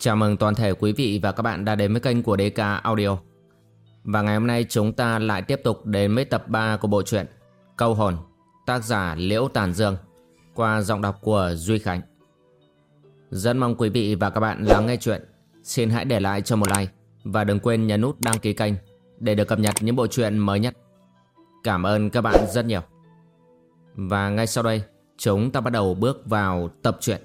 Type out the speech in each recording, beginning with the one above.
Chào mừng toàn thể quý vị và các bạn đã đến với kênh của DK Audio. Và ngày hôm nay chúng ta lại tiếp tục đến với tập 3 của bộ truyện Câu Hồn, tác giả Liễu Tản Dương, qua giọng đọc của Duy Khánh. Rất mong quý vị và các bạn lắng nghe chuyện. Xin hãy để lại cho một like và đừng quên nhấn nút đăng ký kênh để được cập nhật những bộ truyện mới nhất. Cảm ơn các bạn rất nhiều. Và ngay sau đây, chúng ta bắt đầu bước vào tập truyện.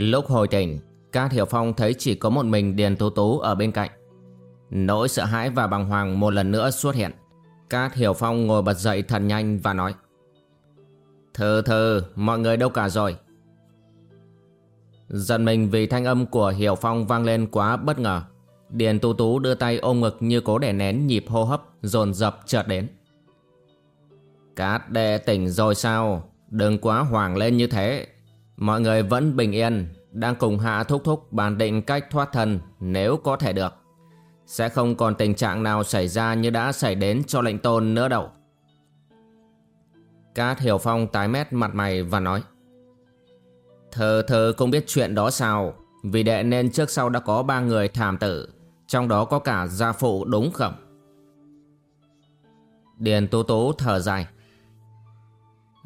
Lúc hồi tỉnh, Cát Hiểu Phong thấy chỉ có một mình Điền Tú Tú ở bên cạnh. Nỗi sợ hãi và bàng hoàng một lần nữa xuất hiện. Cát Hiểu Phong ngồi bật dậy thật nhanh và nói Thơ thơ, mọi người đâu cả rồi? Giận mình vì thanh âm của Hiểu Phong vang lên quá bất ngờ. Điền Tú Tú đưa tay ôm ngực như cố để nén nhịp hô hấp dồn dập chợt đến. Cát đệ tỉnh rồi sao? Đừng quá hoảng lên như thế. Mọi người vẫn bình yên, đang cùng hạ thúc thúc bàn định cách thoát thân nếu có thể được. Sẽ không còn tình trạng nào xảy ra như đã xảy đến cho lệnh tôn nữa đâu. Cát Hiểu Phong tái mét mặt mày và nói Thơ thơ không biết chuyện đó sao Vì đệ nên trước sau đã có ba người thảm tử Trong đó có cả gia phụ đúng không Điền Tố Tố thở dài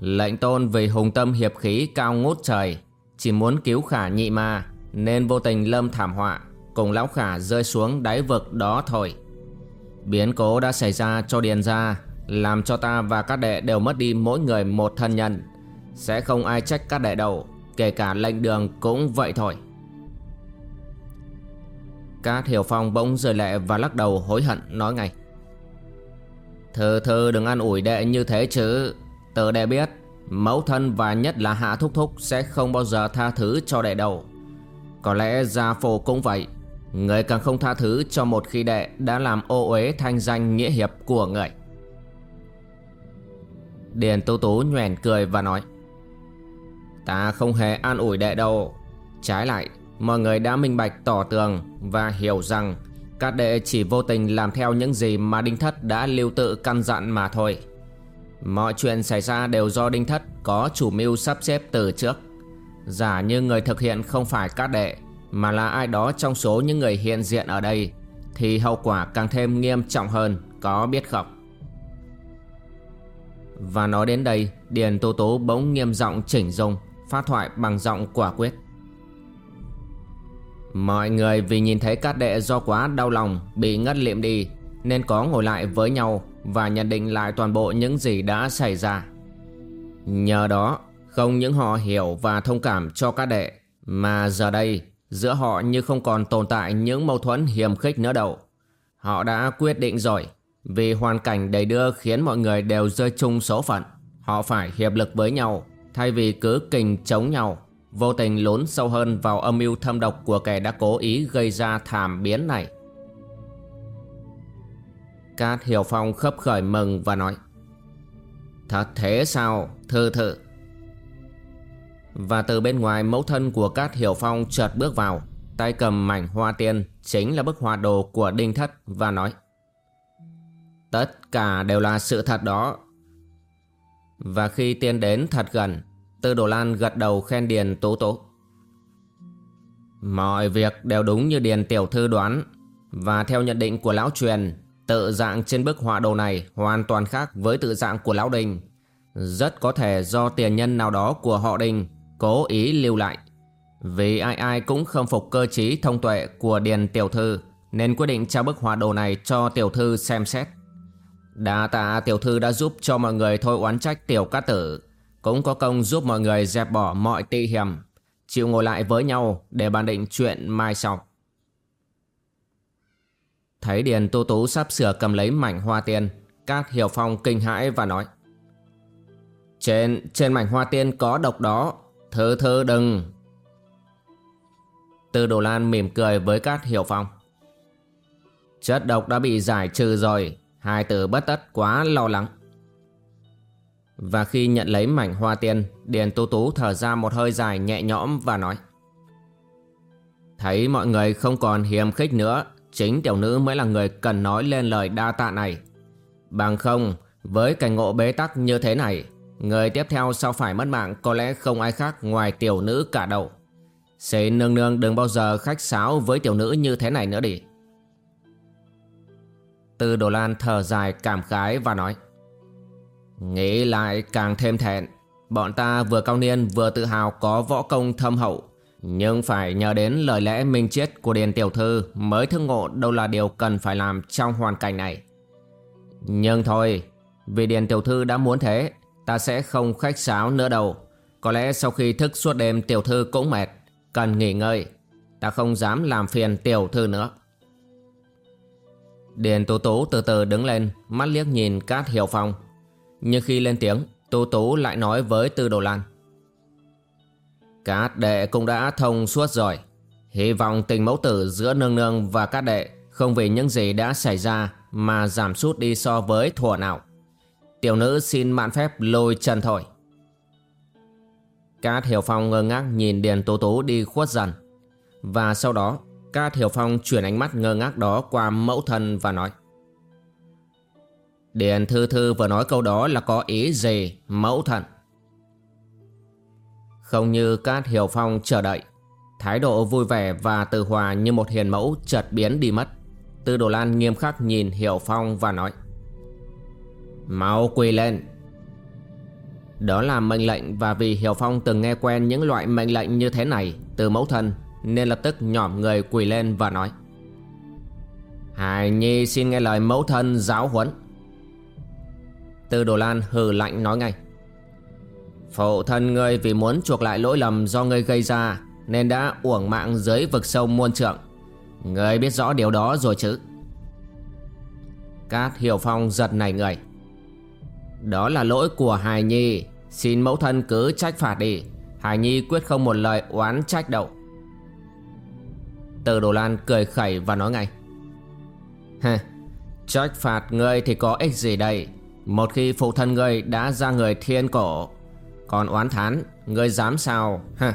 Lệnh tôn vì hùng tâm hiệp khí cao ngút trời, Chỉ muốn cứu khả nhị ma, Nên vô tình lâm thảm họa, Cùng lão khả rơi xuống đáy vực đó thôi. Biến cố đã xảy ra cho điền gia, Làm cho ta và các đệ đều mất đi mỗi người một thân nhân. Sẽ không ai trách các đệ đâu, Kể cả lệnh đường cũng vậy thôi. Cát Hiểu Phong bỗng rời lệ và lắc đầu hối hận, nói ngay. Thơ thơ đừng ăn ủi đệ như thế chứ. Tớ đệ biết, Mẫu thân và nhất là Hạ Thúc Thúc Sẽ không bao giờ tha thứ cho đệ đâu Có lẽ gia phổ cũng vậy. Người càng không tha thứ cho một khi đệ Đã làm ô uế thanh danh nghĩa hiệp của người. Điền Tú Tú nhoẻn cười và nói, Ta không hề an ủi đệ đâu. Trái lại, Mọi người đã minh bạch tỏ tường Và hiểu rằng Các đệ chỉ vô tình làm theo những gì mà Đinh Thất đã lưu tự căn dặn mà thôi. Mọi chuyện xảy ra đều do Đinh Thất có chủ mưu sắp xếp từ trước. Giả như người thực hiện không phải các đệ, mà là ai đó trong số những người hiện diện ở đây, thì hậu quả càng thêm nghiêm trọng hơn, có biết không? Và nói đến đây, Điền Tô Tố bỗng nghiêm giọng chỉnh dung, phát thoại bằng giọng quả quyết. Mọi người vì nhìn thấy các đệ do quá đau lòng bị ngất liệm đi nên có ngồi lại với nhau và nhận định lại toàn bộ những gì đã xảy ra. Nhờ đó, không những họ hiểu và thông cảm cho các đệ, mà giờ đây giữa họ như không còn tồn tại những mâu thuẫn hiềm khích nữa đâu. Họ đã quyết định rồi, vì hoàn cảnh đầy đưa khiến mọi người đều rơi chung số phận. Họ phải hiệp lực với nhau, thay vì cứ kình chống nhau, vô tình lún sâu hơn vào âm mưu thâm độc của kẻ đã cố ý gây ra thảm biến này. Cát Hiểu Phong khấp khởi mừng và nói, Thật thế sao thư thự Và từ bên ngoài, mẫu thân của Cát Hiểu Phong chợt bước vào, Tay cầm mảnh hoa tiên, Chính là bức hoa đồ của Đinh Thất Và nói, Tất cả đều là sự thật đó Và khi tiên đến thật gần, Tư Đồ Lan gật đầu khen Điền tố tố. Mọi việc đều đúng như Điền Tiểu Thư đoán, Và theo nhận định của Lão Truyền Tự dạng trên bức họa đồ này hoàn toàn khác với tự dạng của Lão Đình. Rất có thể do tiền nhân nào đó của họ Đình cố ý lưu lại. Vì ai ai cũng không phục cơ trí thông tuệ của Điền Tiểu Thư, nên quyết định trao bức họa đồ này cho Tiểu Thư xem xét. Đa tạ Tiểu Thư đã giúp cho mọi người thôi oán trách Tiểu Cát Tử cũng có công giúp mọi người dẹp bỏ mọi tị hiểm, chịu ngồi lại với nhau để bàn định chuyện mai sau. Thấy Điền Tu Tú sắp sửa cầm lấy mảnh hoa tiên Cát Hiểu Phong kinh hãi và nói, Trên trên mảnh hoa tiên có độc đó Thơ thơ đừng. Tư Đồ Lan mỉm cười với Cát Hiểu Phong, Chất độc đã bị giải trừ rồi, Hai tử bất tất quá lo lắng. Và khi nhận lấy mảnh hoa tiên, Điền Tú Tú thở ra một hơi dài nhẹ nhõm và nói, Thấy mọi người không còn hiềm khích nữa Chính tiểu nữ mới là người cần nói lên lời đa tạ này. Bằng không, Với cảnh ngộ bế tắc như thế này, Người tiếp theo sau phải mất mạng Có lẽ không ai khác ngoài tiểu nữ cả đầu. Xin nương nương đừng bao giờ khách sáo Với tiểu nữ như thế này nữa đi. Tư Đồ Lan thở dài cảm khái và nói, Nghĩ lại càng thêm thẹn, Bọn ta vừa cao niên vừa tự hào có võ công thâm hậu nhưng phải nhờ đến lời lẽ minh triết của Điền Tiểu Thư Mới thức ngộ đâu là điều cần phải làm trong hoàn cảnh này. Nhưng thôi, Vì Điền Tiểu Thư đã muốn thế, Ta sẽ không khách sáo nữa đâu. Có lẽ sau khi thức suốt đêm Tiểu Thư cũng mệt, Cần nghỉ ngơi. Ta không dám làm phiền Tiểu Thư nữa. Điền Tú Tú từ từ đứng lên, Mắt liếc nhìn Cát Hiểu Phong. Nhưng khi lên tiếng, Tú Tú lại nói với Tư Đồ Lan. Cát đệ cũng đã thông suốt rồi. Hy vọng tình mẫu tử giữa nương nương và cát đệ Không vì những gì đã xảy ra Mà giảm sút đi so với thuở nào. Tiểu nữ xin mạn phép lôi chân thôi. Cát Hiểu Phong ngơ ngác nhìn Điền Tố Tố đi khuất dần. Và sau đó, Cát Hiểu Phong chuyển ánh mắt ngơ ngác đó qua mẫu thân và nói, Điền Thư Thư vừa nói câu đó là có ý gì, mẫu thân? Không như Cát Hiểu Phong chờ đợi. Thái độ vui vẻ và từ hòa như một hiền mẫu chợt biến đi mất. Tư Đồ Lan nghiêm khắc nhìn Hiểu Phong và nói, Mau quỳ lên. Đó là mệnh lệnh và vì Hiểu Phong từng nghe quen những loại mệnh lệnh như thế này từ mẫu thân, nên lập tức nhỏm người quỳ lên và nói Hải Nhi xin nghe lời mẫu thân giáo huấn. Tư Đồ Lan hừ lạnh nói ngay Phụ thân ngươi vì muốn chuộc lại lỗi lầm do ngươi gây ra Nên đã uổng mạng dưới vực sâu muôn trượng. Ngươi biết rõ điều đó rồi chứ? Cát Hiểu Phong giật nảy người. Đó là lỗi của Hải Nhi. Xin mẫu thân cứ trách phạt đi. Hải Nhi quyết không một lời oán trách đâu. Từ Đồ Lan cười khẩy và nói ngay. Heh, Trách phạt ngươi thì có ích gì đây? Một khi phụ thân ngươi đã ra người thiên cổ còn oán thán, Ngươi dám sao? Ha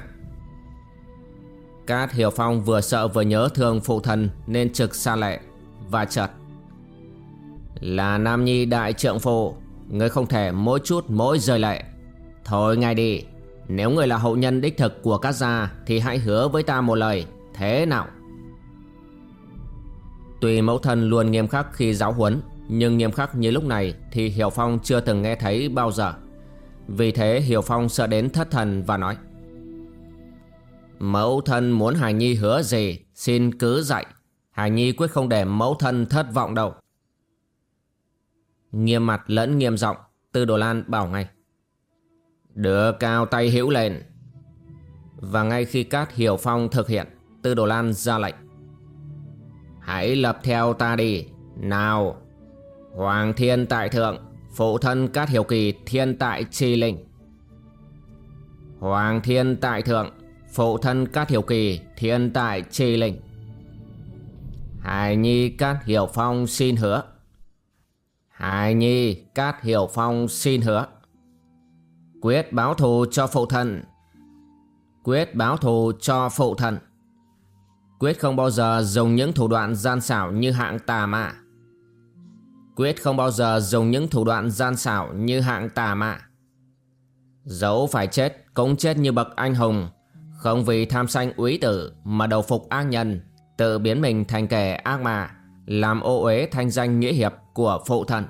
Cát Hiểu Phong vừa sợ vừa nhớ thương phụ thân Nên trực xa lệ Và chợt. Là Nam Nhi đại trượng phu Ngươi không thể mỗi chút mỗi rời lệ. Thôi ngay đi, Nếu ngươi là hậu nhân đích thực của các gia Thì hãy hứa với ta một lời, Thế nào? Tuy mẫu thân luôn nghiêm khắc khi giáo huấn, Nhưng nghiêm khắc như lúc này Thì Hiểu Phong chưa từng nghe thấy bao giờ. Vì thế Hiểu Phong sợ đến thất thần và nói, Mẫu thân muốn Hải Nhi hứa gì, Xin cứ dạy. Hải Nhi quyết không để mẫu thân thất vọng đâu. Nghiêm mặt lẫn nghiêm giọng, Tư Đồ Lan bảo ngay, Đưa cao tay hữu lên. Và ngay khi Cát Hiểu Phong thực hiện, Tư Đồ Lan ra lệnh, Hãy lập theo ta đi. Nào, Hoàng thiên tại thượng Phụ thân Cát Hiểu Kỳ thiên tại chi linh. Hoàng thiên tại thượng, Phụ thân Cát Hiểu Kỳ thiên tại chi linh. Hải Nhi Cát Hiểu Phong xin hứa. Hải Nhi Cát Hiểu Phong xin hứa. Quyết báo thù cho phụ thân. Quyết báo thù cho phụ thân. Quyết không bao giờ dùng những thủ đoạn gian xảo như hạng tà mạ Quyết không bao giờ dùng những thủ đoạn gian xảo như hạng tà mạ Dẫu phải chết, cũng chết như bậc anh hùng Không vì tham sanh úy tử mà đầu phục ác nhân, Tự biến mình thành kẻ ác mà Làm ô uế thanh danh nghĩa hiệp của phụ thần.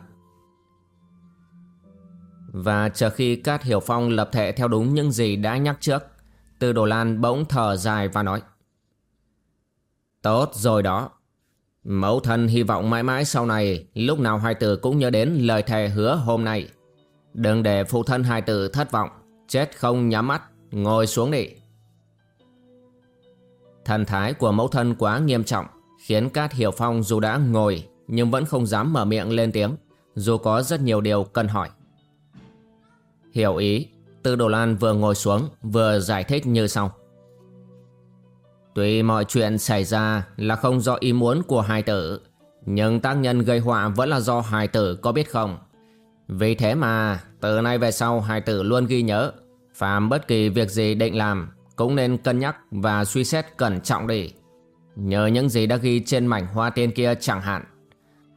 Và chờ khi Cát Hiểu Phong lập thể theo đúng những gì đã nhắc trước Từ Đồ Lan bỗng thở dài và nói, Tốt rồi đó. Mẫu thân hy vọng mãi mãi sau này lúc nào hai tử cũng nhớ đến lời thề hứa hôm nay. Đừng để phụ thân hai tử thất vọng, chết không nhắm mắt, ngồi xuống đi. Thần thái của mẫu thân quá nghiêm trọng, khiến Cát Hiểu Phong dù đã ngồi nhưng vẫn không dám mở miệng lên tiếng, dù có rất nhiều điều cần hỏi. Hiểu ý, Tư Đồ Lan vừa ngồi xuống vừa giải thích như sau. Tuy mọi chuyện xảy ra là không do ý muốn của hai tử, Nhưng tác nhân gây họa vẫn là do hài tử có biết không? Vì thế mà, từ nay về sau hài tử luôn ghi nhớ Phạm bất kỳ việc gì định làm Cũng nên cân nhắc và suy xét cẩn trọng đi. Nhờ những gì đã ghi trên mảnh hoa tiên kia chẳng hạn,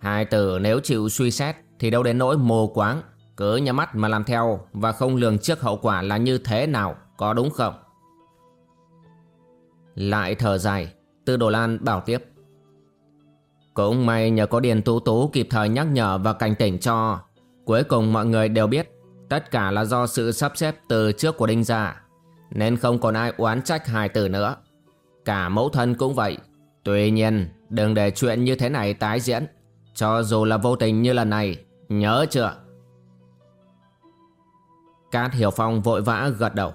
Hai tử nếu chịu suy xét Thì đâu đến nỗi mồ quáng, Cứ nhắm mắt mà làm theo Và không lường trước hậu quả là như thế nào, Có đúng không? Lại thở dài, Tư Đồ Lan bảo tiếp. Cũng may nhờ có Điền Tú Tú kịp thời nhắc nhở và cảnh tỉnh cho, Cuối cùng mọi người đều biết Tất cả là do sự sắp xếp từ trước của Đinh Gia, Nên không còn ai oán trách hài tử nữa. Cả mẫu thân cũng vậy, Tuy nhiên đừng để chuyện như thế này tái diễn, Cho dù là vô tình như lần này, Nhớ chưa? Cát Hiểu Phong vội vã gật đầu.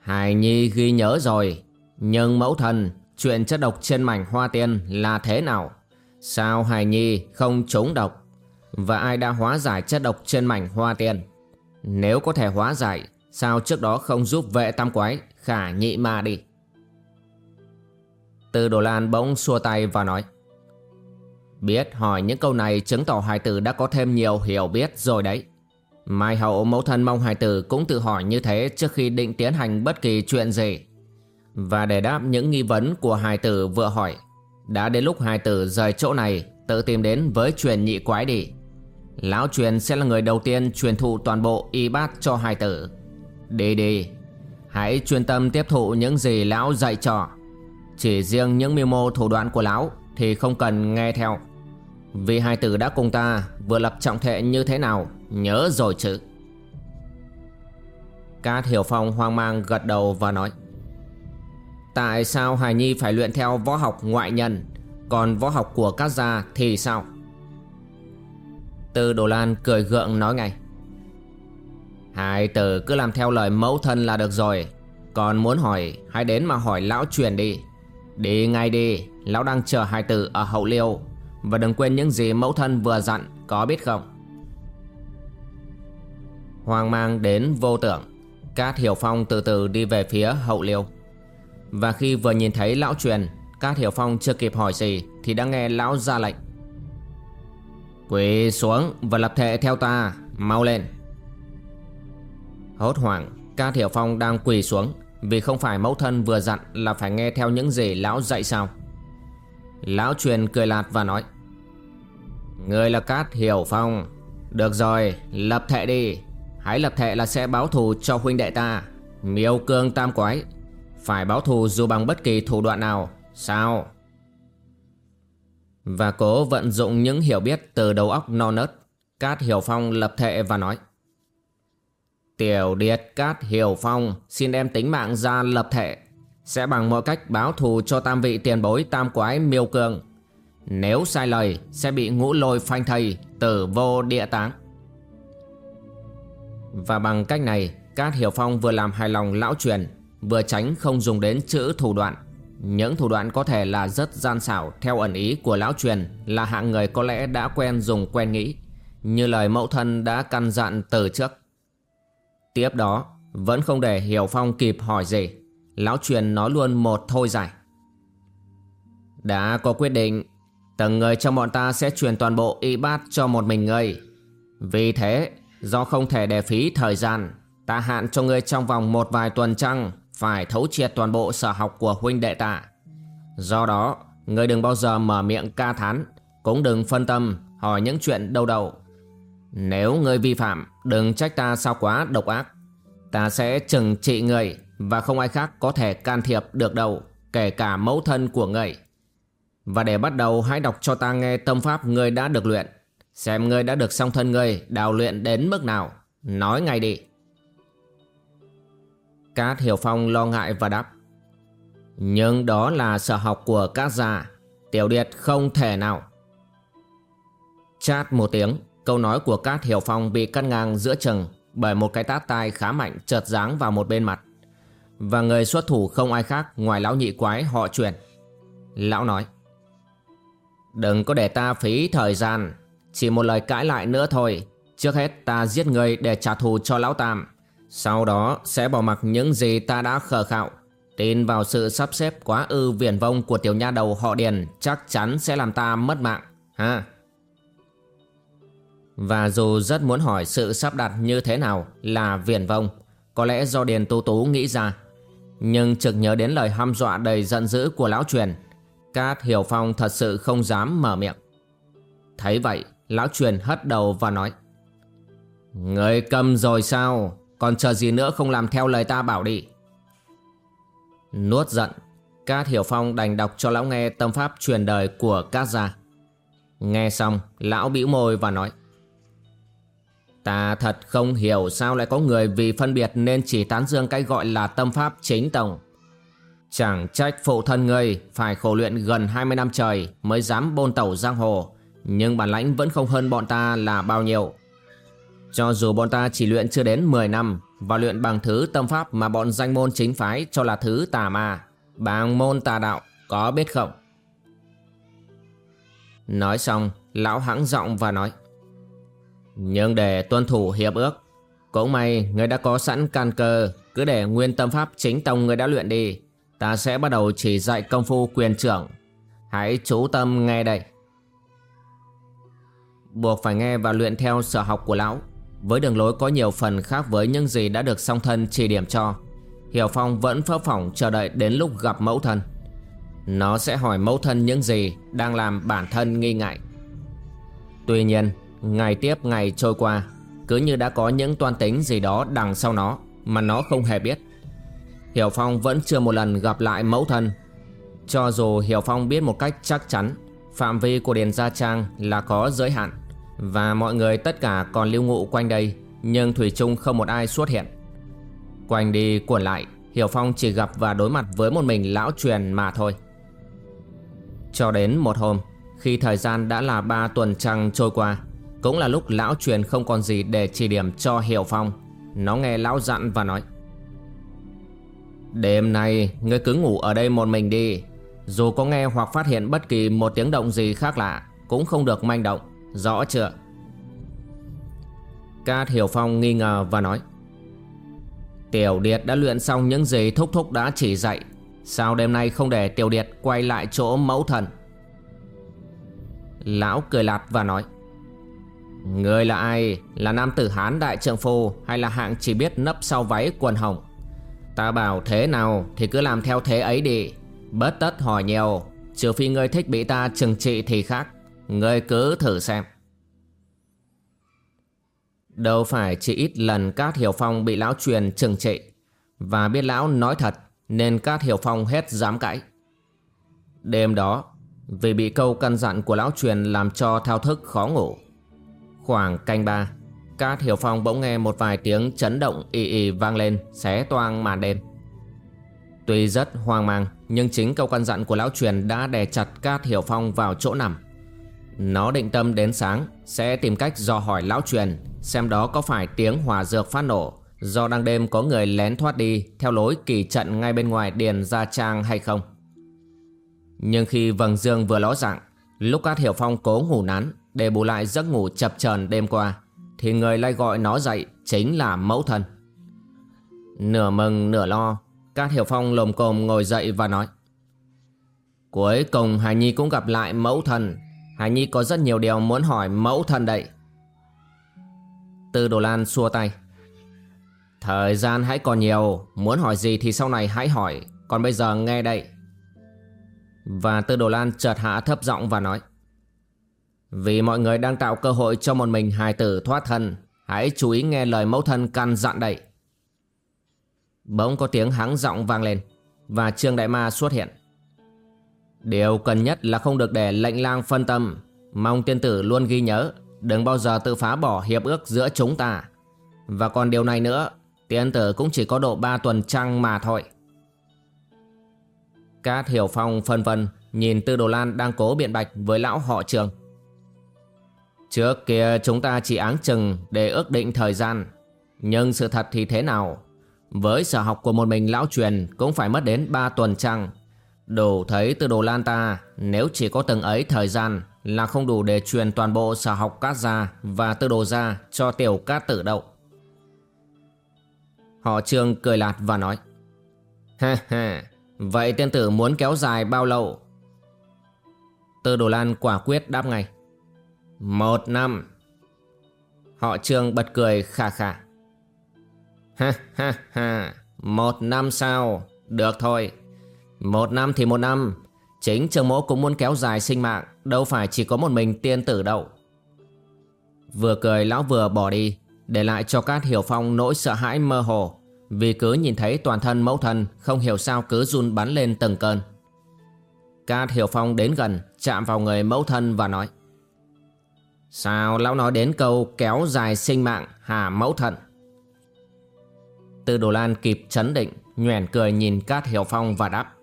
Hài Nhi ghi nhớ rồi nhưng mẫu thần Chuyện chất độc trên mảnh hoa tiên là thế nào? Sao Hài Nhi không trúng độc? Và ai đã hóa giải chất độc trên mảnh hoa tiên? Nếu có thể hóa giải, Sao trước đó không giúp vệ tam quái, Khả nhị ma đi? Từ Đồ Lan bỗng xua tay và nói, Biết hỏi những câu này chứng tỏ hài tử đã có thêm nhiều hiểu biết rồi đấy. Mai hậu mẫu thân mong hài tử cũng tự hỏi như thế trước khi định tiến hành bất kỳ chuyện gì và để đáp những nghi vấn của hài tử vừa hỏi, Đã đến lúc hài tử rời chỗ này, Tự tìm đến với truyền nhị quái đi. Lão truyền sẽ là người đầu tiên truyền thụ toàn bộ y bát cho hài tử. Đi đi, Hãy chuyên tâm tiếp thụ những gì lão dạy cho. Chỉ riêng những mưu mô thủ đoạn của lão Thì không cần nghe theo. Vì hai tử đã cùng ta vừa lập trọng thệ như thế nào, Nhớ rồi chứ? Cát Hiểu Phong hoang mang gật đầu và nói Tại sao Hải Nhi phải luyện theo võ học ngoại nhân, Còn võ học của các gia thì sao? Tư Đồ Lan cười gượng nói ngay. Hai tử cứ làm theo lời mẫu thân là được rồi. Còn muốn hỏi, hãy đến mà hỏi lão truyền đi. Đi ngay đi, Lão đang chờ hai tử ở hậu liêu. Và đừng quên những gì mẫu thân vừa dặn, Có biết không? Hoàng mang đến vô tưởng. Cát Hiểu Phong từ từ đi về phía hậu liêu và khi vừa nhìn thấy lão truyền, Cát Hiểu Phong chưa kịp hỏi gì Thì đã nghe lão ra lệnh. Quỳ xuống và lập thệ theo ta, Mau lên. Hốt hoảng, Cát Hiểu Phong đang quỳ xuống Vì không phải mẫu thân vừa dặn Là phải nghe theo những gì lão dạy sao. Lão truyền cười lạt và nói, Người là Cát Hiểu Phong. Được rồi, lập thệ đi. Hãy lập thệ là sẽ báo thù cho huynh đệ ta. Miêu cương tam quái phải báo thù dù bằng bất kỳ thủ đoạn nào. Sao? Và cố vận dụng những hiểu biết từ đầu óc non nớt. Cát Hiểu Phong lập thệ và nói, Tiểu Điệt, Cát Hiểu Phong, xin đem tính mạng ra lập thệ. Sẽ bằng mọi cách báo thù cho tam vị tiền bối, tam quái, miêu cường. Nếu sai lời, sẽ bị ngũ lôi phanh thầy tử vô địa táng. Và bằng cách này, Cát Hiểu Phong vừa làm hài lòng lão truyền Vừa tránh không dùng đến chữ thủ đoạn. Những thủ đoạn có thể là rất gian xảo, Theo ẩn ý của lão truyền, Là hạng người có lẽ đã quen dùng quen nghĩ, Như lời mẫu thân đã căn dặn từ trước. Tiếp đó, Vẫn không để Hiểu Phong kịp hỏi gì, Lão truyền nói luôn một thôi giải. Đã có quyết định, Từng người trong bọn ta sẽ truyền toàn bộ y bát cho một mình ngươi. Vì thế, Do không thể để phí thời gian, Ta hạn cho ngươi trong vòng một vài tuần trăng phải thấu triệt toàn bộ sở học của huynh đệ ta. Do đó, ngươi đừng bao giờ mở miệng ca thán, cũng đừng phân tâm hỏi những chuyện đâu đầu. Nếu ngươi vi phạm, đừng trách ta sao quá độc ác. Ta sẽ trừng trị ngươi và không ai khác có thể can thiệp được đâu, kể cả mẫu thân của ngươi. Và để bắt đầu hãy đọc cho ta nghe tâm pháp ngươi đã được luyện. Xem ngươi đã được song thân ngươi đào luyện đến mức nào. Nói ngay đi. Cát Hiểu Phong lo ngại và đáp. Nhưng đó là sở học của các già Tiểu Điệt không thể nào. Chát một tiếng, Câu nói của Cát Hiểu Phong bị cắt ngang giữa chừng Bởi một cái tát tai khá mạnh chợt giáng vào một bên mặt. Và người xuất thủ không ai khác Ngoài lão nhị quái họ chuyển. Lão nói, Đừng có để ta phí thời gian, Chỉ một lời cãi lại nữa thôi. Trước hết ta giết người để trả thù cho lão tam sau đó sẽ bỏ mặc những gì ta đã khờ khạo Tin vào sự sắp xếp quá ư viển vông của tiểu nha đầu họ Điền chắc chắn sẽ làm ta mất mạng, ha? Và dù rất muốn hỏi sự sắp đặt như thế nào là viển vông, có lẽ do Điền Tú Tú nghĩ ra. Nhưng trực nhớ đến lời hăm dọa đầy giận dữ của lão truyền, Cát Hiểu Phong thật sự không dám mở miệng. Thấy vậy, lão truyền hất đầu và nói Người cầm rồi sao, còn chờ gì nữa không làm theo lời ta bảo đi. Nuốt giận, Cát Hiểu Phong đành đọc cho lão nghe tâm pháp truyền đời của Cát gia. Nghe xong, lão bĩu môi và nói Ta thật không hiểu sao lại có người vì phân biệt nên chỉ tán dương cái gọi là tâm pháp chính tổng. Chẳng trách phụ thân ngươi phải khổ luyện gần 20 năm trời mới dám bôn tẩu giang hồ, nhưng bản lãnh vẫn không hơn bọn ta là bao nhiêu. Cho dù bọn ta chỉ luyện chưa đến 10 năm và luyện bằng thứ tâm pháp mà bọn danh môn chính phái cho là thứ tà ma, bằng môn tà đạo, có biết không? Nói xong, lão hãng giọng và nói Nhưng để tuân thủ hiệp ước Cũng may người đã có sẵn can cơ Cứ để nguyên tâm pháp chính tông người đã luyện đi Ta sẽ bắt đầu chỉ dạy công phu quyền trưởng. Hãy chú tâm nghe đây. Buộc phải nghe và luyện theo sở học của lão. Với đường lối có nhiều phần khác với những gì đã được song thân chỉ điểm cho Hiểu Phong vẫn phấp phỏng chờ đợi đến lúc gặp mẫu thân. Nó sẽ hỏi mẫu thân những gì đang làm bản thân nghi ngại. Tuy nhiên, ngày tiếp ngày trôi qua Cứ như đã có những toan tính gì đó đằng sau nó Mà nó không hề biết. Hiểu Phong vẫn chưa một lần gặp lại mẫu thân. Cho dù Hiểu Phong biết một cách chắc chắn Phạm vi của Điền Gia Trang là có giới hạn và mọi người tất cả còn lưu ngụ quanh đây, Nhưng Thủy chung không một ai xuất hiện. Quanh đi cuộn lại, Hiểu Phong chỉ gặp và đối mặt với một mình lão truyền mà thôi. Cho đến một hôm, Khi thời gian đã là ba tuần trăng trôi qua, Cũng là lúc lão truyền không còn gì để chỉ điểm cho Hiểu Phong. Nó nghe lão dặn và nói, Đêm nay, ngươi cứ ngủ ở đây một mình đi. Dù có nghe hoặc phát hiện bất kỳ một tiếng động gì khác lạ, Cũng không được manh động. Rõ chưa? Cát Hiểu Phong nghi ngờ và nói, Tiểu Điệt đã luyện xong những gì Thúc Thúc đã chỉ dạy, Sao đêm nay không để Tiểu Điệt quay lại chỗ mẫu thần? Lão cười lạt và nói Người là ai? Là nam tử Hán đại trượng phu Hay là hạng chỉ biết nấp sau váy quần hồng? Ta bảo thế nào thì cứ làm theo thế ấy đi. Bớt tất hỏi nhiều, Trừ phi ngươi thích bị ta trừng trị thì khác. Ngươi cứ thử xem Đâu phải chỉ ít lần Cát Hiểu Phong bị lão truyền trừng trị Và biết lão nói thật, Nên Cát Hiểu Phong hết dám cãi Đêm đó, Vì bị câu căn dặn của lão truyền Làm cho thao thức khó ngủ, Khoảng canh ba, Cát Hiểu Phong bỗng nghe một vài tiếng chấn động ì ì vang lên, xé toang màn đêm. Tuy rất hoang mang, nhưng chính câu căn dặn của lão truyền đã đè chặt Cát Hiểu Phong vào chỗ nằm. Nó định tâm đến sáng sẽ tìm cách dò hỏi lão truyền xem đó có phải tiếng hòa dược phát nổ do đang đêm có người lén thoát đi theo lối kỳ trận ngay bên ngoài điền Gia Trang hay không. Nhưng khi vầng dương vừa ló dạng, lúc Cát Hiểu Phong cố ngủ nán để bù lại giấc ngủ chập chờn đêm qua, thì người lại gọi nó dậy chính là mẫu thân. Nửa mừng nửa lo, Cát Hiểu Phong lồm cồm ngồi dậy và nói. Cuối cùng Hải Nhi cũng gặp lại mẫu thân. Hải Nhi có rất nhiều điều muốn hỏi mẫu thân đậy. Tư Đồ Lan xua tay. Thời gian hãy còn nhiều, muốn hỏi gì thì sau này hãy hỏi, còn bây giờ nghe đây. Và Tư Đồ Lan chợt hạ thấp giọng và nói. Vì mọi người đang tạo cơ hội cho một mình hài tử thoát thân Hãy chú ý nghe lời mẫu thân căn dặn đậy Bỗng có tiếng hắng giọng vang lên Và Trương Đại Ma xuất hiện Điều cần nhất là không được để lệnh lang phân tâm. Mong tiên tử luôn ghi nhớ, Đừng bao giờ tự phá bỏ hiệp ước giữa chúng ta. Và còn điều này nữa, Tiên tử cũng chỉ có độ 3 tuần trăng mà thôi. Cát Hiểu Phong phân vân, Nhìn Tư Đồ Lan đang cố biện bạch với lão họ trường. Trước kia chúng ta chỉ áng chừng để ước định thời gian, Nhưng sự thật thì thế nào? Với sở học của một mình lão truyền cũng phải mất đến 3 tuần trăng. Đủ thấy từ đồ lan ta Nếu chỉ có từng ấy thời gian Là không đủ để truyền toàn bộ sở học cát gia Và tư đồ gia cho tiểu cát tử đậu Họ trương cười lạt và nói Ha ha, vậy tiên tử muốn kéo dài bao lâu? Tư Đồ Lan quả quyết đáp ngay. Một năm. Họ trương bật cười khà khà. Ha ha ha, một năm sao? Được thôi. Một năm thì một năm. Chính trường mỗ cũng muốn kéo dài sinh mạng, đâu phải chỉ có một mình tiên tử đâu. Vừa cười lão vừa bỏ đi, để lại cho Cát Hiểu Phong nỗi sợ hãi mơ hồ, vì cứ nhìn thấy toàn thân mẫu thân không hiểu sao cứ run bắn lên từng cơn. Cát Hiểu Phong đến gần, chạm vào người mẫu thân và nói Sao lão nói đến câu kéo dài sinh mạng hà mẫu thân Tư Đồ Lan kịp chấn định nhoẻn cười nhìn Cát Hiểu Phong và đáp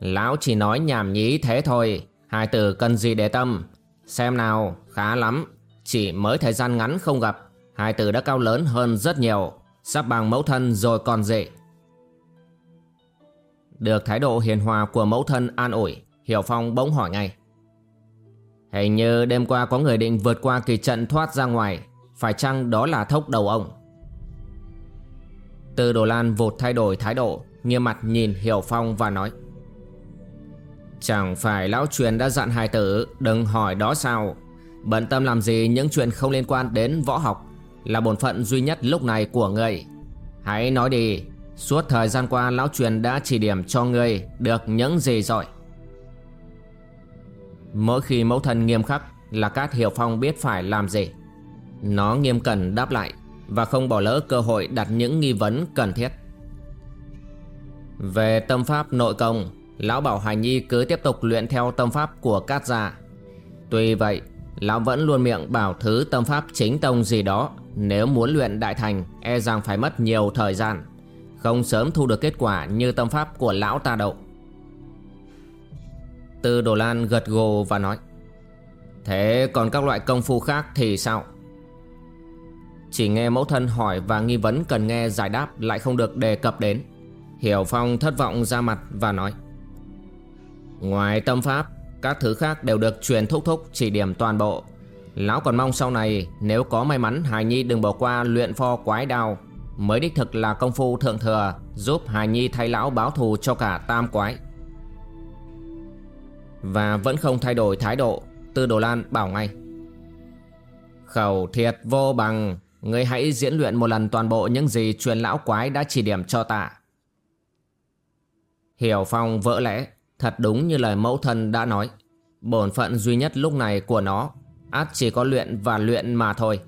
Lão chỉ nói nhảm nhí thế thôi. Hai từ cần gì để tâm? Xem nào, khá lắm. Chỉ mới thời gian ngắn không gặp, Hai từ đã cao lớn hơn rất nhiều. Sắp bằng mẫu thân rồi còn gì? Được thái độ hiền hòa của mẫu thân an ủi, Hiểu Phong bỗng hỏi ngay. Hình như đêm qua có người định vượt qua kỳ trận thoát ra ngoài. Phải chăng đó là thốc đầu ông? Tư Đồ Lan vụt thay đổi thái độ, Nghiêm mặt nhìn Hiểu Phong và nói. Chẳng phải lão truyền đã dặn hài tử, Đừng hỏi đó sao? Bận tâm làm gì những chuyện không liên quan đến võ học Là bổn phận duy nhất lúc này của ngươi. Hãy nói đi, Suốt thời gian qua lão truyền đã chỉ điểm cho ngươi Được những gì rồi? Mỗi khi mẫu thân nghiêm khắc Là Cát Hiểu Phong biết phải làm gì. Nó nghiêm cẩn đáp lại Và không bỏ lỡ cơ hội đặt những nghi vấn cần thiết. Về tâm pháp nội công Lão bảo Hải Nhi cứ tiếp tục luyện theo tâm pháp của Cát Gia. Tuy vậy, Lão vẫn luôn miệng bảo thứ tâm pháp chính tông gì đó, Nếu muốn luyện đại thành E rằng phải mất nhiều thời gian. Không sớm thu được kết quả như tâm pháp của lão ta đâu. Tư Đồ Lan gật gù và nói, Thế còn các loại công phu khác thì sao? Chỉ nghe mẫu thân hỏi và nghi vấn cần nghe giải đáp lại không được đề cập đến. Hiểu Phong thất vọng ra mặt và nói Ngoài tâm pháp, Các thứ khác đều được truyền thúc thúc chỉ điểm toàn bộ. Lão còn mong sau này, Nếu có may mắn, Hải Nhi đừng bỏ qua luyện pho quái đao. Mới đích thực là công phu thượng thừa, Giúp Hải Nhi thay lão báo thù cho cả tam quái. Và vẫn không thay đổi thái độ, Tư Đồ Lan bảo ngay. Khẩu thiệt vô bằng, Ngươi hãy diễn luyện một lần toàn bộ những gì truyền lão quái đã chỉ điểm cho ta. Hiểu Phong vỡ lẽ. Thật đúng như lời mẫu thân đã nói. Bổn phận duy nhất lúc này của nó, át chỉ có luyện và luyện mà thôi.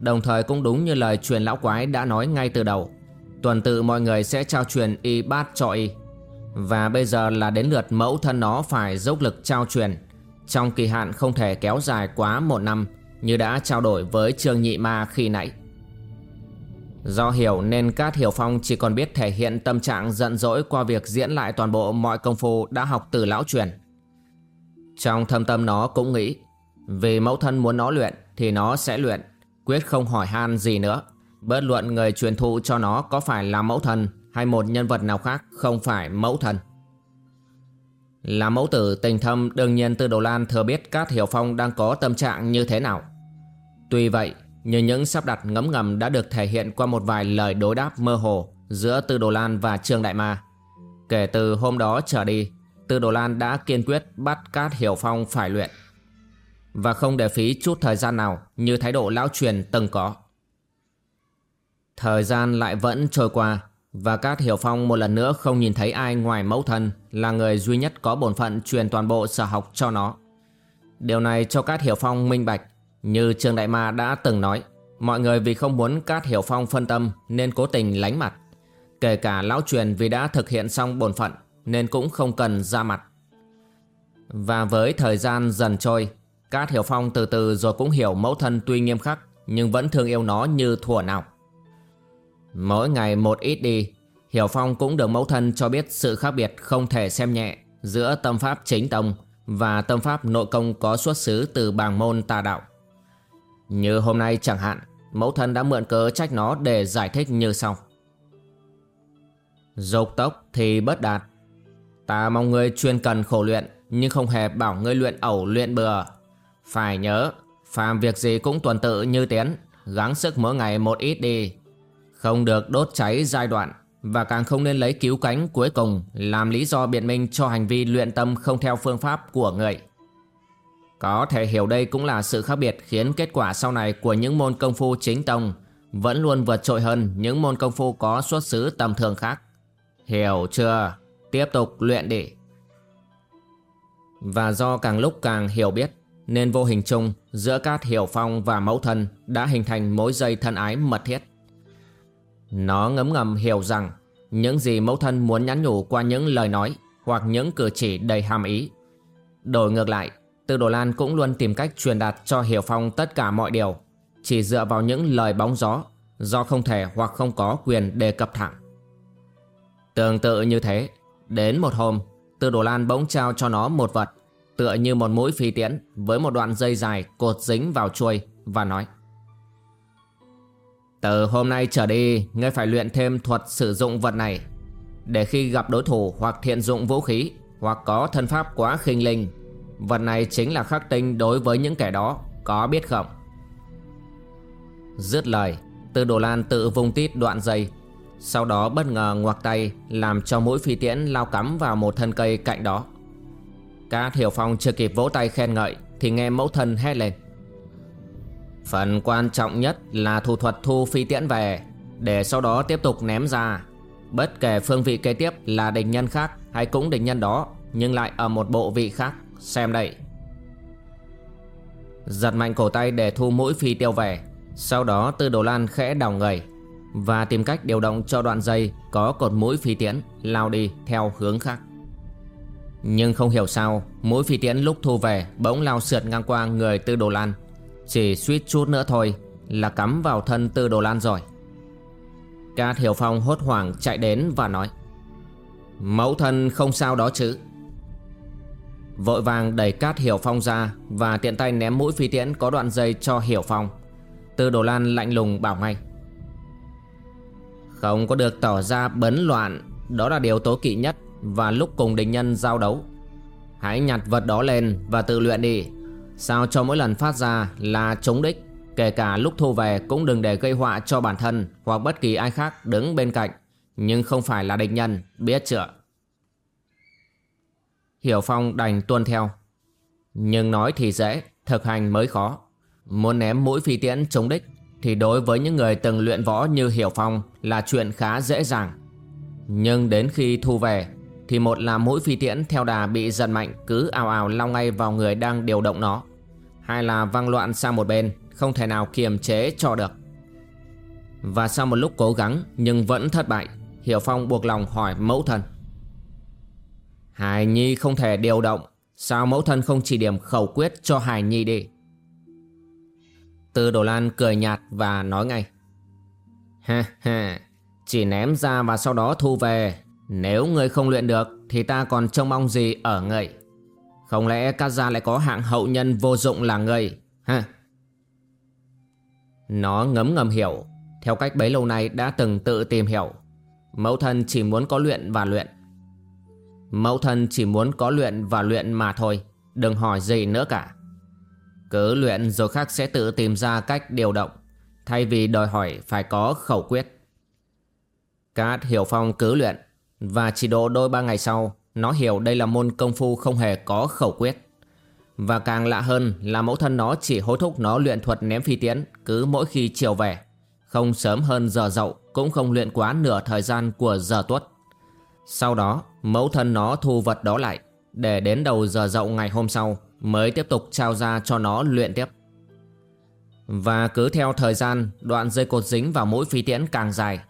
Đồng thời cũng đúng như lời truyền lão quái đã nói ngay từ đầu. Tuần tự mọi người sẽ trao truyền y bát cho y. Và bây giờ là đến lượt mẫu thân nó phải dốc lực trao truyền. Trong kỳ hạn không thể kéo dài quá một năm, Như đã trao đổi với Trương Nhị Ma khi nãy. Do hiểu nên Cát Hiểu Phong chỉ còn biết thể hiện tâm trạng giận dỗi qua việc diễn lại toàn bộ mọi công phu đã học từ lão truyền. Trong thâm tâm nó cũng nghĩ, vì mẫu thân muốn nó luyện thì nó sẽ luyện, quyết không hỏi han gì nữa. bớt luận người truyền thụ cho nó có phải là mẫu thân hay một nhân vật nào khác không phải mẫu thân. Là mẫu tử tình thâm đương nhiên Tư Đồ Lan thừa biết Cát Hiểu Phong đang có tâm trạng như thế nào. Tuy vậy, như những sắp đặt ngấm ngầm đã được thể hiện qua một vài lời đối đáp mơ hồ giữa Tư Đồ Lan và Trương Đại Ma. Kể từ hôm đó trở đi, Tư Đồ Lan đã kiên quyết bắt Cát Hiểu Phong phải luyện. Và không để phí chút thời gian nào như thái độ lão truyền từng có. Thời gian lại vẫn trôi qua và Cát Hiểu Phong một lần nữa không nhìn thấy ai ngoài mẫu thân là người duy nhất có bổn phận truyền toàn bộ sở học cho nó. Điều này cho Cát Hiểu Phong minh bạch như Trương Đại Ma đã từng nói, mọi người vì không muốn Cát Hiểu Phong phân tâm nên cố tình lánh mặt. Kể cả lão truyền vì đã thực hiện xong bổn phận nên cũng không cần ra mặt. Và với thời gian dần trôi, Cát Hiểu Phong từ từ rồi cũng hiểu mẫu thân tuy nghiêm khắc nhưng vẫn thương yêu nó như thuở nào. Mỗi ngày một ít đi, Hiểu Phong cũng được mẫu thân cho biết sự khác biệt không thể xem nhẹ giữa tâm pháp chính tông và tâm pháp nội công có xuất xứ từ bàng môn tà đạo. Như hôm nay chẳng hạn, mẫu thân đã mượn cớ trách nó để giải thích như sau. Dục tốc thì bất đạt. Ta mong ngươi chuyên cần khổ luyện, nhưng không hề bảo ngươi luyện ẩu luyện bừa. Phải nhớ, phàm việc gì cũng tuần tự như tiến, gắng sức mỗi ngày một ít đi. Không được đốt cháy giai đoạn, và càng không nên lấy cứu cánh cuối cùng làm lý do biện minh cho hành vi luyện tâm không theo phương pháp của người. Có thể hiểu đây cũng là sự khác biệt khiến kết quả sau này của những môn công phu chính tông vẫn luôn vượt trội hơn những môn công phu có xuất xứ tầm thường khác. Hiểu chưa? Tiếp tục luyện đi. Và do càng lúc càng hiểu biết nên vô hình chung giữa Cát Hiểu Phong và mẫu thân đã hình thành mối dây thân ái mật thiết. Nó ngấm ngầm hiểu rằng những gì mẫu thân muốn nhắn nhủ qua những lời nói hoặc những cử chỉ đầy hàm ý. Đổi ngược lại, Tư Đồ Lan cũng luôn tìm cách truyền đạt cho Hiểu Phong tất cả mọi điều, chỉ dựa vào những lời bóng gió, do không thể hoặc không có quyền đề cập thẳng. Tương tự như thế, đến một hôm, Tư Đồ Lan bỗng trao cho nó một vật, tựa như một mũi phi tiễn với một đoạn dây dài cột dính vào chuôi và nói từ hôm nay trở đi, ngươi phải luyện thêm thuật sử dụng vật này. Để khi gặp đối thủ hoặc thiện dụng vũ khí, hoặc có thân pháp quá khinh linh, vật này chính là khắc tinh đối với những kẻ đó, có biết không? Dứt lời, Tư Đồ Lan tự vung tít đoạn dây, sau đó bất ngờ ngoặc tay làm cho mũi phi tiễn lao cắm vào một thân cây cạnh đó. Cá Thiểu Phong chưa kịp vỗ tay khen ngợi thì nghe mẫu thân hét lên. Phần quan trọng nhất là thủ thuật thu phi tiễn về Để sau đó tiếp tục ném ra Bất kể phương vị kế tiếp là địch nhân khác hay cũng địch nhân đó Nhưng lại ở một bộ vị khác Xem đây. Giật mạnh cổ tay để thu mũi phi tiêu về. Sau đó Tư Đồ Lan khẽ đảo người Và tìm cách điều động cho đoạn dây Có cột mũi phi tiễn Lao đi theo hướng khác. Nhưng không hiểu sao Mũi phi tiễn lúc thu về Bỗng lao sượt ngang qua người Tư Đồ Lan. Chỉ suýt chút nữa thôi Là cắm vào thân tư đồ lan rồi. Ca Thiểu Phong hốt hoảng chạy đến và nói, Mẫu thân không sao đó chứ? Vội vàng đẩy Cát Hiểu Phong ra Và tiện tay ném mũi phi tiễn có đoạn dây cho Hiểu Phong. Tư đồ lan lạnh lùng bảo ngay. Không có được tỏ ra bấn loạn, Đó là điều tố kỵ nhất Và lúc cùng địch nhân giao đấu. Hãy nhặt vật đó lên và tự luyện đi. Sao cho mỗi lần phát ra là chống đích, Kể cả lúc thu về cũng đừng để gây họa cho bản thân Hoặc bất kỳ ai khác đứng bên cạnh. Nhưng không phải là địch nhân, Biết chưa? Hiểu Phong đành tuân theo. Nhưng nói thì dễ, Thực hành mới khó. Muốn ném mũi phi tiễn chống đích, Thì đối với những người từng luyện võ như Hiểu Phong Là chuyện khá dễ dàng. Nhưng đến khi thu về, Thì một là mũi phi tiễn theo đà bị giật mạnh, Cứ ào ào lao ngay vào người đang điều động nó. Hai là văng loạn sang một bên, Không thể nào kiềm chế cho được. Và sau một lúc cố gắng, Nhưng vẫn thất bại, Hiểu Phong buộc lòng hỏi mẫu thân. Hải Nhi không thể điều động. Sao mẫu thân không chỉ điểm khẩu quyết cho Hải Nhi đi? Tư Đồ Lan cười nhạt và nói ngay. Ha ha, Chỉ ném ra và sau đó thu về. Nếu người không luyện được, Thì ta còn trông mong gì ở người không lẽ các gia lại có hạng hậu nhân vô dụng là người ha? Nó ngấm ngầm hiểu. Theo cách bấy lâu nay đã từng tự tìm hiểu. Mẫu thân chỉ muốn có luyện và luyện. Mẫu thân chỉ muốn có luyện và luyện mà thôi, Đừng hỏi gì nữa cả. Cứ luyện rồi khác sẽ tự tìm ra cách điều động, Thay vì đòi hỏi phải có khẩu quyết. Cát Hiểu Phong cứ luyện, Và chỉ độ đôi ba ngày sau, nó hiểu đây là môn công phu không hề có khẩu quyết. Và càng lạ hơn là mẫu thân nó chỉ hối thúc nó luyện thuật ném phi tiến Cứ mỗi khi chiều về. Không sớm hơn giờ dậu Cũng không luyện quá nửa thời gian của giờ tuất. Sau đó, mẫu thân nó thu vật đó lại, Để đến đầu giờ dậu ngày hôm sau, Mới tiếp tục trao ra cho nó luyện tiếp. Và cứ theo thời gian, Đoạn dây cột dính vào mũi phi tiễn càng dài.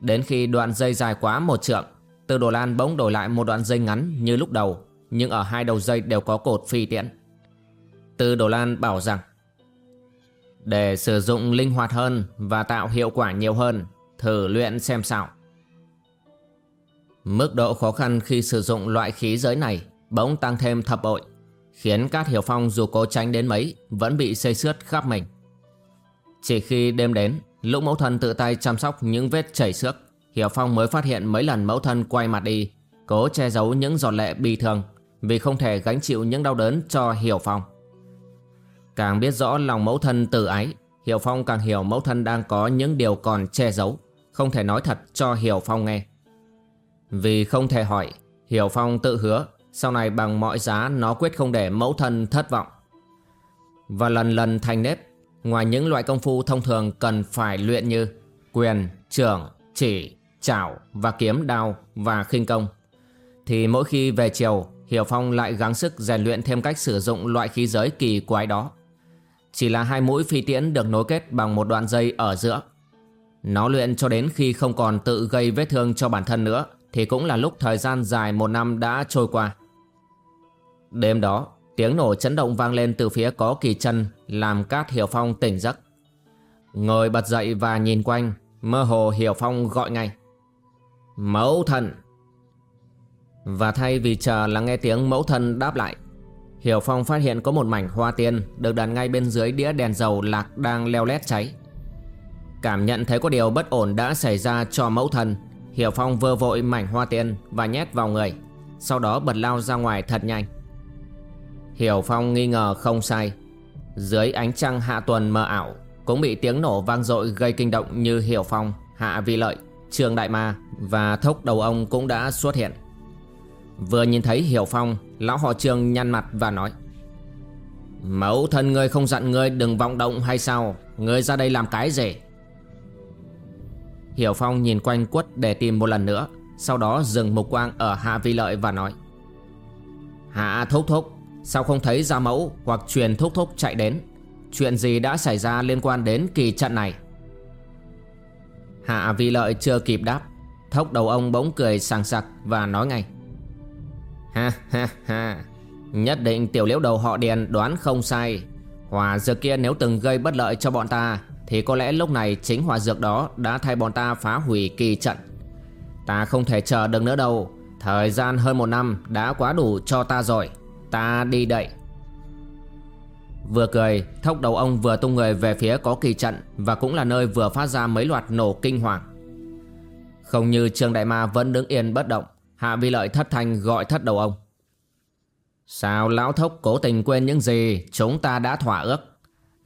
Đến khi đoạn dây dài quá một trượng từ Đồ Lan bỗng đổi lại một đoạn dây ngắn như lúc đầu, Nhưng ở hai đầu dây đều có cột phi tiễn. Từ Đồ Lan bảo rằng, Để sử dụng linh hoạt hơn và tạo hiệu quả nhiều hơn, Thử luyện xem sao. Mức độ khó khăn khi sử dụng loại khí giới này bỗng tăng thêm thập bội, Khiến Cát Hiểu Phong dù cố tránh đến mấy Vẫn bị xây xước khắp mình Chỉ khi đêm đến lũ mẫu thân tự tay chăm sóc những vết chảy xước, Hiểu Phong mới phát hiện mấy lần mẫu thân quay mặt đi, Cố che giấu những giọt lệ bi thương Vì không thể gánh chịu những đau đớn cho Hiểu Phong Càng biết rõ lòng mẫu thân từ ái, Hiểu Phong càng hiểu mẫu thân đang có những điều còn che giấu, không thể nói thật cho Hiểu Phong nghe. Vì không thể hỏi, Hiểu Phong tự hứa sau này bằng mọi giá nó quyết không để mẫu thân thất vọng. Và lần lần thành nếp, ngoài những loại công phu thông thường cần phải luyện như quyền, trưởng, chỉ, chảo và kiếm đao và khinh công. Thì mỗi khi về chiều, Hiểu Phong lại gắng sức rèn luyện thêm cách sử dụng loại khí giới kỳ quái đó. Chỉ là hai mũi phi tiễn được nối kết bằng một đoạn dây ở giữa. Nó luyện cho đến khi không còn tự gây vết thương cho bản thân nữa thì cũng là lúc thời gian dài một năm đã trôi qua. Đêm đó, tiếng nổ chấn động vang lên từ phía có kỳ chân làm Cát Hiểu Phong tỉnh giấc. Ngồi bật dậy và nhìn quanh, mơ hồ Hiểu Phong gọi ngay. Mẫu thần! Và thay vì chờ là nghe tiếng mẫu thân đáp lại, Hiểu Phong phát hiện có một mảnh hoa tiên được đặt ngay bên dưới đĩa đèn dầu lạc đang leo lét cháy. Cảm nhận thấy có điều bất ổn đã xảy ra cho mẫu thân, Hiểu Phong vơ vội mảnh hoa tiên và nhét vào người, sau đó bật lao ra ngoài thật nhanh. Hiểu Phong nghi ngờ không sai. Dưới ánh trăng hạ tuần mờ ảo, cũng bị tiếng nổ vang dội gây kinh động như Hiểu Phong, Hạ Vi Lợi, Trường Đại Ma và Thốc Đầu Ông cũng đã xuất hiện. Vừa nhìn thấy Hiểu Phong Lão họ trường nhăn mặt và nói Mẫu thân ngươi không dặn ngươi đừng vọng động hay sao Ngươi ra đây làm cái gì Hiểu Phong nhìn quanh quất để tìm một lần nữa, Sau đó dừng mục quang ở Hạ Vi Lợi và nói, Hạ thúc thúc, Sao không thấy ra mẫu hoặc truyền thúc thúc chạy đến? Chuyện gì đã xảy ra liên quan đến kỳ trận này? Hạ Vi Lợi chưa kịp đáp, Thốc đầu ông bỗng cười sàng sặc và nói ngay, Ha ha ha, Nhất định tiểu liễu đầu họ điền đoán không sai. Hòa dược kia nếu từng gây bất lợi cho bọn ta thì có lẽ lúc này chính hỏa dược đó đã thay bọn ta phá hủy kỳ trận. Ta không thể chờ được nữa đâu. Thời gian hơn một năm đã quá đủ cho ta rồi. Ta đi đậy Vừa cười, Thốc đầu ông vừa tung người về phía có kỳ trận Và cũng là nơi vừa phát ra mấy loạt nổ kinh hoàng. Không như Trương Đại Ma vẫn đứng yên bất động, Hạ Vi Lợi thất thanh gọi thất đầu ông. Sao lão thốc cố tình quên những gì chúng ta đã thỏa ước?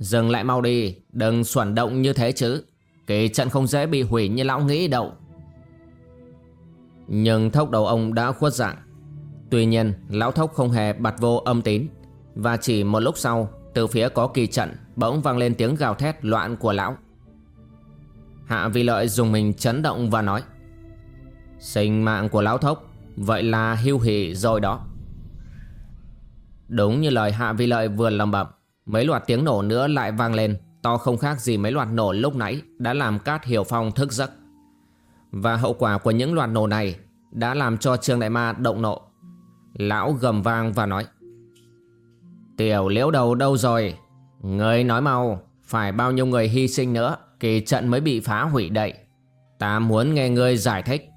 Dừng lại mau đi, đừng xuẩn động như thế chứ. Kỳ trận không dễ bị hủy như lão nghĩ đâu. Nhưng thốc đầu ông đã khuất dạng. Tuy nhiên, lão thốc không hề bặt vô âm tín. Và chỉ một lúc sau, từ phía có kỳ trận bỗng vang lên tiếng gào thét loạn của lão. Hạ Vi Lợi dùng mình chấn động và nói. Sinh mạng của lão thốc Vậy là hưu hỷ rồi đó Đúng như lời Hạ Vi Lợi vừa lầm bẩm Mấy loạt tiếng nổ nữa lại vang lên. To không khác gì mấy loạt nổ lúc nãy, Đã làm Cát Hiểu Phong thức giấc. Và hậu quả của những loạt nổ này Đã làm cho Trương Đại Ma động nộ. Lão gầm vang và nói, Tiểu liễu đầu đâu rồi? Người nói mau, Phải bao nhiêu người hy sinh nữa Kỳ trận mới bị phá hủy đậy Ta muốn nghe ngươi giải thích.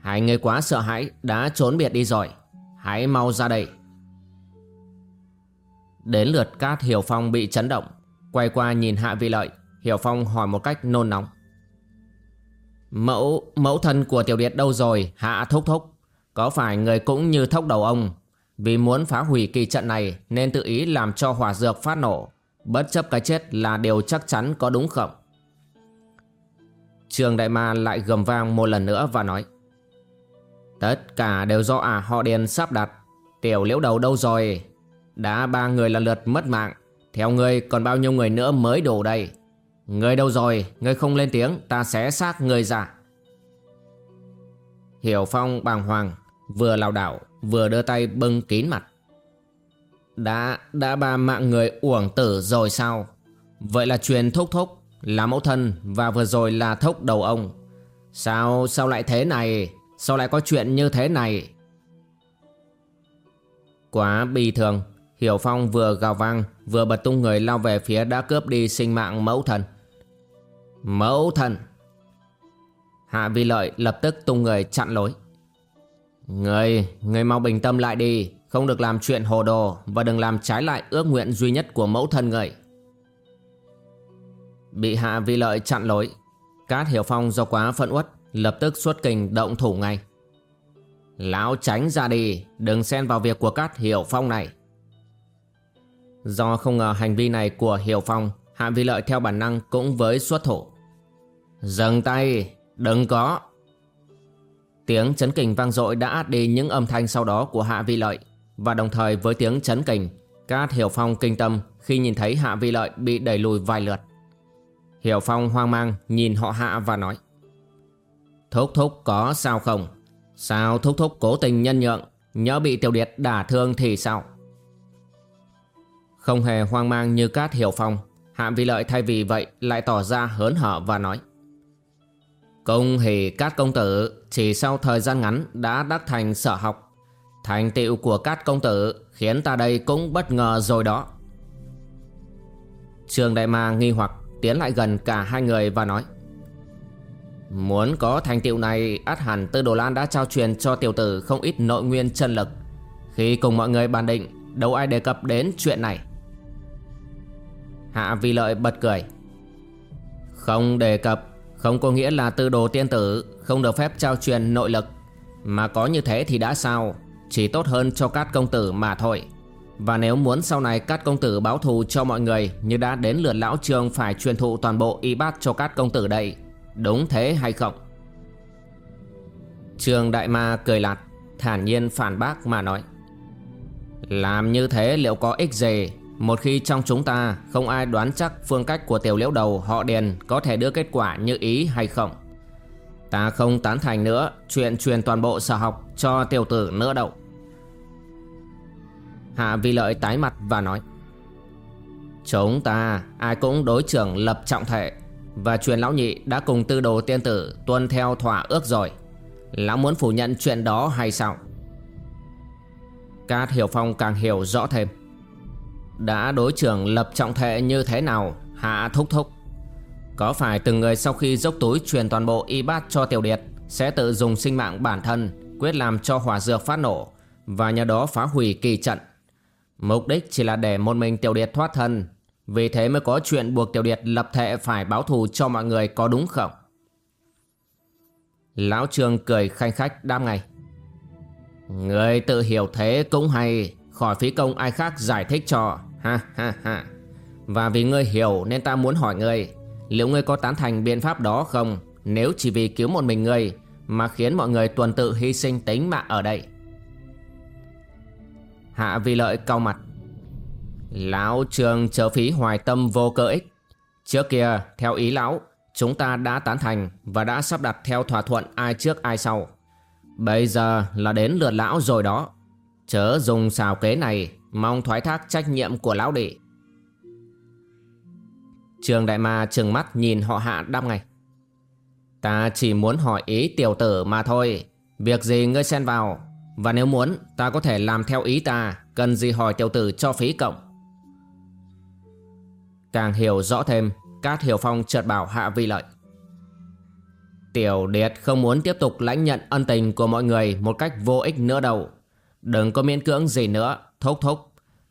Hai người quá sợ hãi đã trốn biệt đi rồi. Hãy mau ra đây. Đến lượt cát Hiểu Phong bị chấn động. Quay qua nhìn Hạ Vi Lợi Hiểu Phong hỏi một cách nôn nóng. Mẫu, mẫu thân của Tiểu Điệt đâu rồi Hạ Thúc Thúc? Có phải người cũng như thốc đầu ông? Vì muốn phá hủy kỳ trận này Nên tự ý làm cho hỏa dược phát nổ. Bất chấp cái chết là điều chắc chắn có đúng không? Trường Đại Ma lại gầm vang một lần nữa và nói Tất cả đều do ả họ điền sắp đặt. Tiểu liễu đầu đâu rồi? Đã ba người lần lượt mất mạng. Theo ngươi, còn bao nhiêu người nữa mới đổ đây Ngươi đâu rồi? Ngươi không lên tiếng, ta sẽ xác ngươi ra. Hiểu Phong bàng hoàng, Vừa lảo đảo, Vừa đưa tay bưng kín mặt. Đã đã ba mạng người uổng tử rồi sao? Vậy là truyền thúc thúc, Là mẫu thân, Và vừa rồi là thúc đầu ông. Sao sao lại thế này? Sao lại có chuyện như thế này? Quá bi thường Hiểu Phong vừa gào vang Vừa bật tung người lao về phía đã cướp đi sinh mạng mẫu thần. Mẫu thần! Hạ Vi Lợi lập tức tung người chặn lối. Người, người mau bình tâm lại đi Không được làm chuyện hồ đồ Và đừng làm trái lại ước nguyện duy nhất của mẫu thân người. Bị Hạ Vi Lợi chặn lối Cát Hiểu Phong do quá phẫn uất Lập tức xuất kình động thủ ngay. Lão tránh ra đi Đừng xen vào việc của Cát Hiểu Phong này. Do không ngờ hành vi này của Hiểu Phong, Hạ Vi Lợi theo bản năng cũng với xuất thủ Dừng tay, Đừng có Tiếng chấn kình vang dội đã át đi những âm thanh sau đó của Hạ Vi Lợi, Và đồng thời với tiếng chấn kình, Cát Hiểu Phong kinh tâm khi nhìn thấy Hạ Vi Lợi bị đẩy lùi vài lượt Hiểu Phong hoang mang nhìn họ Hạ và nói, Thúc thúc có sao không? Sao thúc thúc cố tình nhân nhượng Nhớ bị tiểu điệt đả thương thì sao? Không hề hoang mang như Cát Hiểu Phong Hạ Vi Lợi thay vì vậy lại tỏ ra hớn hở và nói Công hỷ Cát Công Tử chỉ sau thời gian ngắn đã đắc thành sở học. Thành tựu của Cát Công Tử khiến ta đây cũng bất ngờ rồi đó. Trường Đại Ma nghi hoặc tiến lại gần cả hai người và nói Muốn có thành tựu này, át hẳn Tư Đồ Lan đã trao truyền cho tiểu tử không ít nội nguyên chân lực. Khi cùng mọi người bàn định, đâu ai đề cập đến chuyện này. Hạ Vi Lợi bật cười. Không đề cập, Không có nghĩa là tư đồ tiên tử Không được phép trao truyền nội lực. Mà có như thế thì đã sao? Chỉ tốt hơn cho các công tử mà thôi. Và nếu muốn sau này các công tử báo thù cho mọi người Như đã đến lượt lão trường phải truyền thụ toàn bộ y bát cho các công tử đây, Đúng thế hay không? Trường Đại Ma cười lạt, Thản nhiên phản bác mà nói. Làm như thế liệu có ích gì? Một khi trong chúng ta không ai đoán chắc phương cách của tiểu liễu đầu, họ điền có thể đưa kết quả như ý hay không. Ta không tán thành nữa, chuyện truyền toàn bộ sở học cho tiểu tử nữa đâu. Hạ vi lợi tái mặt và nói, Chúng ta, ai cũng đối trưởng lập trọng thể, Và truyền lão nhị đã cùng tư đồ tiên tử tuân theo thỏa ước rồi Lão muốn phủ nhận chuyện đó hay sao? Cát Hiểu Phong càng hiểu rõ thêm đã đối trưởng lập trọng thệ như thế nào? Hạ thúc thúc. Có phải từng người sau khi dốc túi truyền toàn bộ y bát cho tiểu điệt, Sẽ tự dùng sinh mạng bản thân, Quyết làm cho hỏa dược phát nổ Và nhờ đó phá hủy kỳ trận? Mục đích chỉ là để một mình tiểu điệt thoát thân, Vì thế mới có chuyện buộc tiểu điệt lập thệ phải báo thù cho mọi người có đúng không? Lão Trương cười khanh khách đam ngay. Người tự hiểu thế cũng hay Khỏi phí công ai khác giải thích cho. Ha ha ha. Và vì ngươi hiểu nên ta muốn hỏi ngươi, Liệu ngươi có tán thành biện pháp đó không? Nếu chỉ vì cứu một mình ngươi Mà khiến mọi người tuần tự hy sinh tính mạng ở đây. Hạ vì lợi cau mặt. Lão trường trợ phí hoài tâm vô cơ ích. Trước kia, theo ý lão, Chúng ta đã tán thành Và đã sắp đặt theo thỏa thuận ai trước ai sau. Bây giờ là đến lượt lão rồi đó. Chớ dùng xào kế này, Mong thoái thác trách nhiệm của lão đệ. Trường đại ma trừng mắt nhìn họ hạ đăm ngay. Ta chỉ muốn hỏi ý tiểu tử mà thôi. Việc gì ngươi xen vào? Và nếu muốn, ta có thể làm theo ý ta, Cần gì hỏi tiểu tử cho phí cộng. Càng hiểu rõ thêm, Cát Hiểu Phong chợt bảo Hạ Vi Lợi. Tiểu Điệt không muốn tiếp tục lãnh nhận ân tình của mọi người một cách vô ích nữa đâu. Đừng có miễn cưỡng gì nữa. Thúc thúc.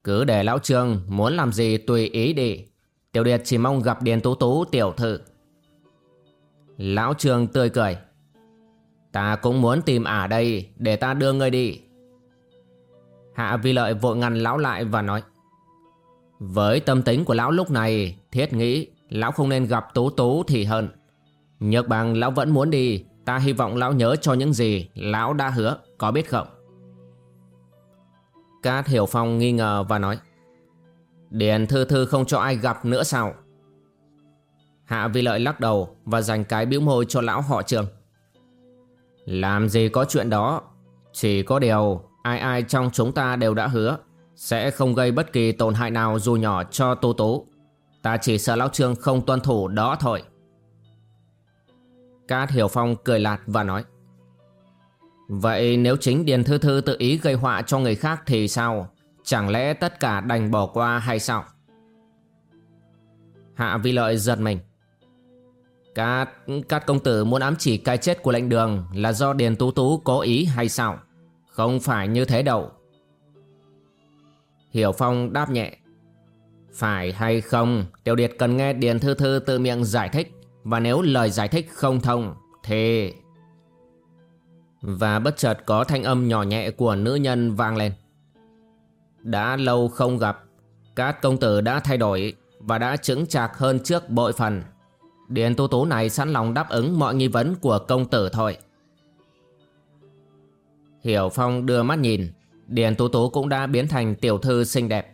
Cứ để lão trương muốn làm gì tùy ý đi. Tiểu Điệt chỉ mong gặp Điền Tú Tú, tiểu thư. Lão trương tươi cười. Ta cũng muốn tìm ả đây Để ta đưa ngươi đi. Hạ vi lợi vội ngăn lão lại và nói. Với tâm tính của lão lúc này, Thiết nghĩ Lão không nên gặp Tú Tú thì hơn. Nhược bằng lão vẫn muốn đi. Ta hy vọng lão nhớ cho những gì Lão đã hứa. Có biết không? Cát Hiểu Phong nghi ngờ và nói Điền Thư Thư không cho ai gặp nữa sao? Hạ Vi Lợi lắc đầu Và dành cái bĩu môi cho lão họ trường. Làm gì có chuyện đó, Chỉ có điều Ai ai trong chúng ta đều đã hứa Sẽ không gây bất kỳ tổn hại nào dù nhỏ cho Tô Tố. Ta chỉ sợ lão trương không tuân thủ đó thôi. Cát Hiểu Phong cười lạt và nói Vậy nếu chính Điền Thư Thư tự ý gây họa cho người khác thì sao? Chẳng lẽ tất cả đành bỏ qua hay sao? Hạ Vi Lợi giật mình. Các, các công tử muốn ám chỉ cái chết của lệnh đường là do Điền Tú Tú cố ý hay sao? Không phải như thế đâu. Hiểu Phong đáp nhẹ. Phải hay không, Tiểu Điệt cần nghe Điền Thư Thư tự miệng giải thích. Và nếu lời giải thích không thông, thì và bất chợt có thanh âm nhỏ nhẹ của nữ nhân vang lên Đã lâu không gặp Các công tử đã thay đổi Và đã chứng chạc hơn trước bội phần Điền Tú Tú này sẵn lòng đáp ứng mọi nghi vấn của công tử thôi. Hiểu Phong đưa mắt nhìn, Điền Tú Tú cũng đã biến thành tiểu thư xinh đẹp.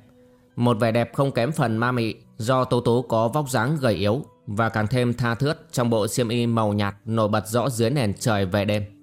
Một vẻ đẹp không kém phần ma mị do Tú Tú có vóc dáng gầy yếu và càng thêm tha thướt trong bộ xiêm y màu nhạt nổi bật rõ dưới nền trời về đêm.